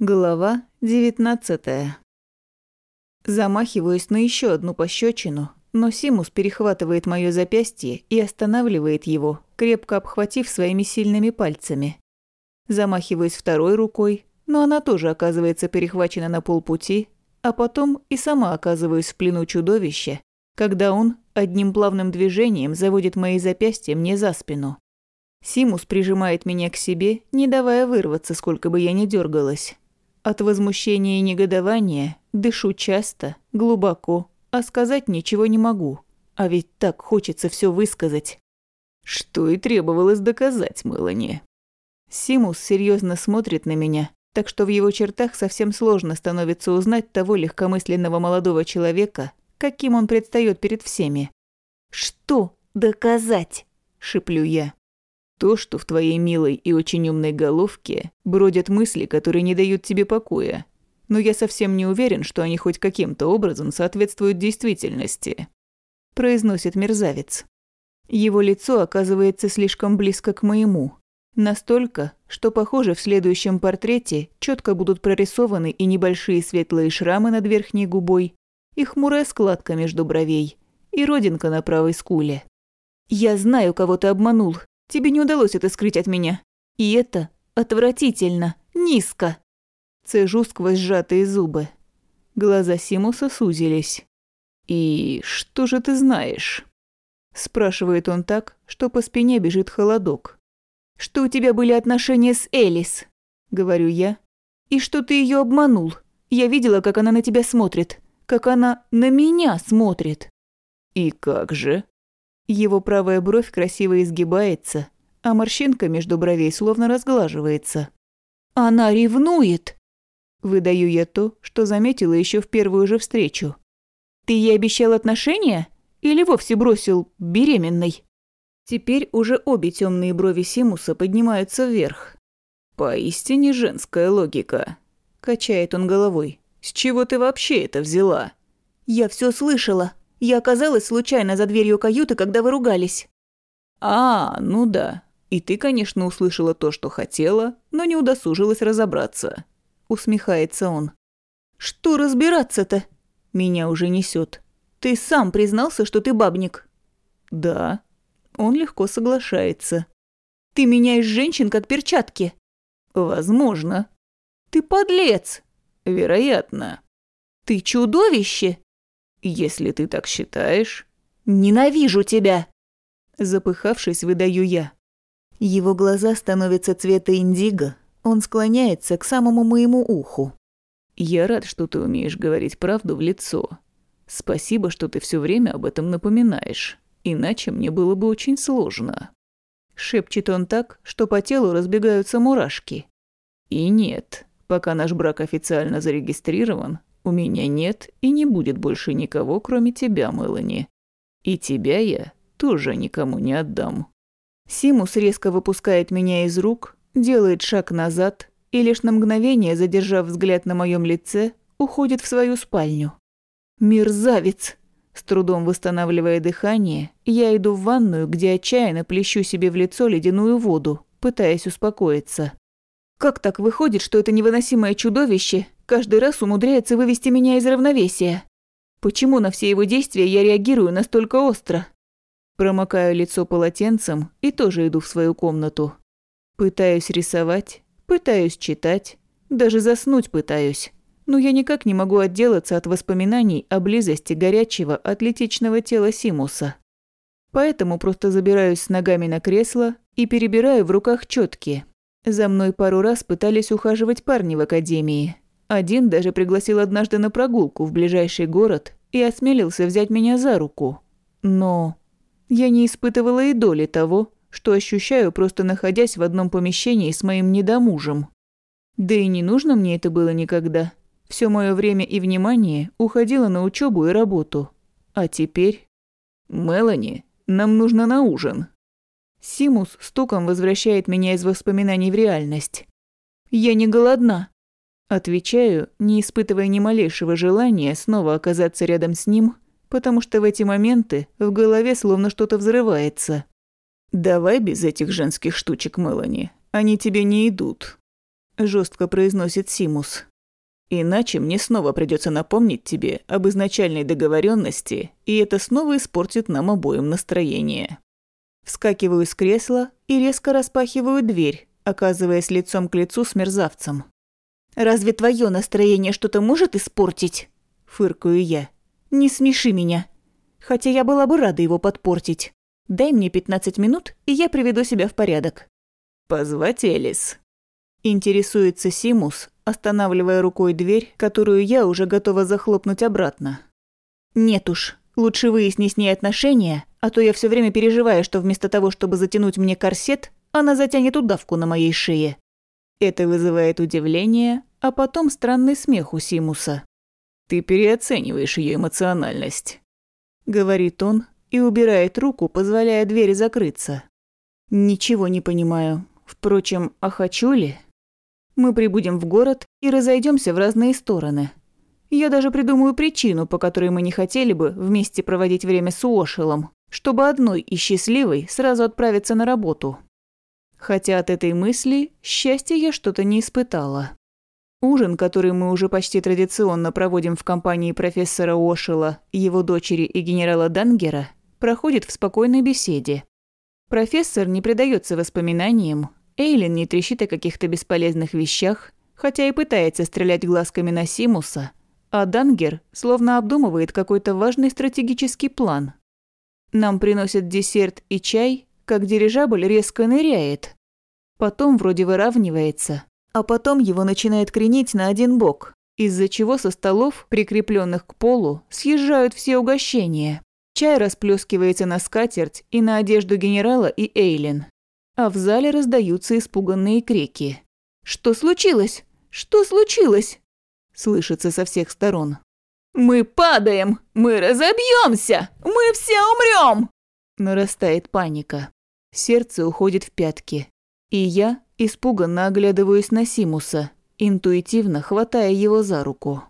Глава 19 Замахиваюсь на еще одну пощечину, но Симус перехватывает мое запястье и останавливает его, крепко обхватив своими сильными пальцами. Замахиваюсь второй рукой, но она тоже оказывается перехвачена на полпути, а потом и сама оказываюсь в плену чудовища, когда он одним плавным движением заводит мои запястья мне за спину. Симус прижимает меня к себе, не давая вырваться, сколько бы я ни дергалась. От возмущения и негодования дышу часто, глубоко, а сказать ничего не могу. А ведь так хочется все высказать. Что и требовалось доказать, Мелани. Симус серьезно смотрит на меня, так что в его чертах совсем сложно становится узнать того легкомысленного молодого человека, каким он предстает перед всеми. «Что доказать?» – шиплю я. То, что в твоей милой и очень умной головке бродят мысли, которые не дают тебе покоя. Но я совсем не уверен, что они хоть каким-то образом соответствуют действительности. Произносит мерзавец. Его лицо оказывается слишком близко к моему. Настолько, что, похоже, в следующем портрете четко будут прорисованы и небольшие светлые шрамы над верхней губой, и хмурая складка между бровей, и родинка на правой скуле. «Я знаю, кого ты обманул», Тебе не удалось это скрыть от меня. И это отвратительно, низко. Цежу сквозь сжатые зубы. Глаза Симуса сузились. «И что же ты знаешь?» Спрашивает он так, что по спине бежит холодок. «Что у тебя были отношения с Элис?» Говорю я. «И что ты ее обманул. Я видела, как она на тебя смотрит. Как она на меня смотрит». «И как же?» Его правая бровь красиво изгибается, а морщинка между бровей словно разглаживается. «Она ревнует!» Выдаю я то, что заметила еще в первую же встречу. «Ты ей обещал отношения? Или вовсе бросил беременной?» Теперь уже обе темные брови Симуса поднимаются вверх. «Поистине женская логика», – качает он головой. «С чего ты вообще это взяла?» «Я все слышала», я оказалась случайно за дверью каюты, когда вы ругались». «А, ну да. И ты, конечно, услышала то, что хотела, но не удосужилась разобраться», — усмехается он. «Что разбираться-то?» Меня уже несет. «Ты сам признался, что ты бабник?» «Да». Он легко соглашается. «Ты меняешь женщин как перчатки?» «Возможно». «Ты подлец!» «Вероятно». «Ты чудовище!» Если ты так считаешь... Ненавижу тебя! Запыхавшись, выдаю я. Его глаза становятся цвета индиго. Он склоняется к самому моему уху. Я рад, что ты умеешь говорить правду в лицо. Спасибо, что ты все время об этом напоминаешь. Иначе мне было бы очень сложно. Шепчет он так, что по телу разбегаются мурашки. И нет, пока наш брак официально зарегистрирован, у меня нет и не будет больше никого, кроме тебя, Мелани. И тебя я тоже никому не отдам». Симус резко выпускает меня из рук, делает шаг назад и лишь на мгновение, задержав взгляд на моем лице, уходит в свою спальню. «Мерзавец!» С трудом восстанавливая дыхание, я иду в ванную, где отчаянно плещу себе в лицо ледяную воду, пытаясь успокоиться. Как так выходит, что это невыносимое чудовище каждый раз умудряется вывести меня из равновесия? Почему на все его действия я реагирую настолько остро? Промокаю лицо полотенцем и тоже иду в свою комнату. Пытаюсь рисовать, пытаюсь читать, даже заснуть пытаюсь. Но я никак не могу отделаться от воспоминаний о близости горячего атлетичного тела Симуса. Поэтому просто забираюсь с ногами на кресло и перебираю в руках четкие. За мной пару раз пытались ухаживать парни в академии. Один даже пригласил однажды на прогулку в ближайший город и осмелился взять меня за руку. Но я не испытывала и доли того, что ощущаю, просто находясь в одном помещении с моим недомужем. Да и не нужно мне это было никогда. Все мое время и внимание уходило на учебу и работу. А теперь... «Мелани, нам нужно на ужин», Симус стуком возвращает меня из воспоминаний в реальность. «Я не голодна», – отвечаю, не испытывая ни малейшего желания снова оказаться рядом с ним, потому что в эти моменты в голове словно что-то взрывается. «Давай без этих женских штучек, Мелани, они тебе не идут». – жестко произносит Симус. Иначе мне снова придется напомнить тебе об изначальной договоренности, и это снова испортит нам обоим настроение. Вскакиваю с кресла и резко распахиваю дверь, оказываясь лицом к лицу с мерзавцем. «Разве твое настроение что-то может испортить?» – фыркаю я. «Не смеши меня. Хотя я была бы рада его подпортить. Дай мне 15 минут, и я приведу себя в порядок». «Позвать Элис?» Интересуется Симус, останавливая рукой дверь, которую я уже готова захлопнуть обратно. «Нет уж, лучше выясни с ней отношения, а то я все время переживаю, что вместо того, чтобы затянуть мне корсет, она затянет удавку на моей шее». Это вызывает удивление, а потом странный смех у Симуса. «Ты переоцениваешь ее эмоциональность», — говорит он и убирает руку, позволяя двери закрыться. «Ничего не понимаю. Впрочем, а хочу ли?» Мы прибудем в город и разойдемся в разные стороны. Я даже придумаю причину, по которой мы не хотели бы вместе проводить время с Уошелом, чтобы одной и счастливой сразу отправиться на работу. Хотя от этой мысли счастья я что-то не испытала. Ужин, который мы уже почти традиционно проводим в компании профессора Уошела, его дочери и генерала Дангера, проходит в спокойной беседе. Профессор не предается воспоминаниям, Эйлин не трещит о каких-то бесполезных вещах, хотя и пытается стрелять глазками на Симуса, а Дангер словно обдумывает какой-то важный стратегический план. Нам приносят десерт и чай, как дирижабль резко ныряет. Потом вроде выравнивается, а потом его начинает кренить на один бок, из-за чего со столов, прикрепленных к полу, съезжают все угощения. Чай расплескивается на скатерть и на одежду генерала и Эйлин а в зале раздаются испуганные крики. «Что случилось? Что случилось?» Слышится со всех сторон. «Мы падаем! Мы разобьемся! Мы все умрем!» Нарастает паника. Сердце уходит в пятки. И я испуганно оглядываюсь на Симуса, интуитивно хватая его за руку.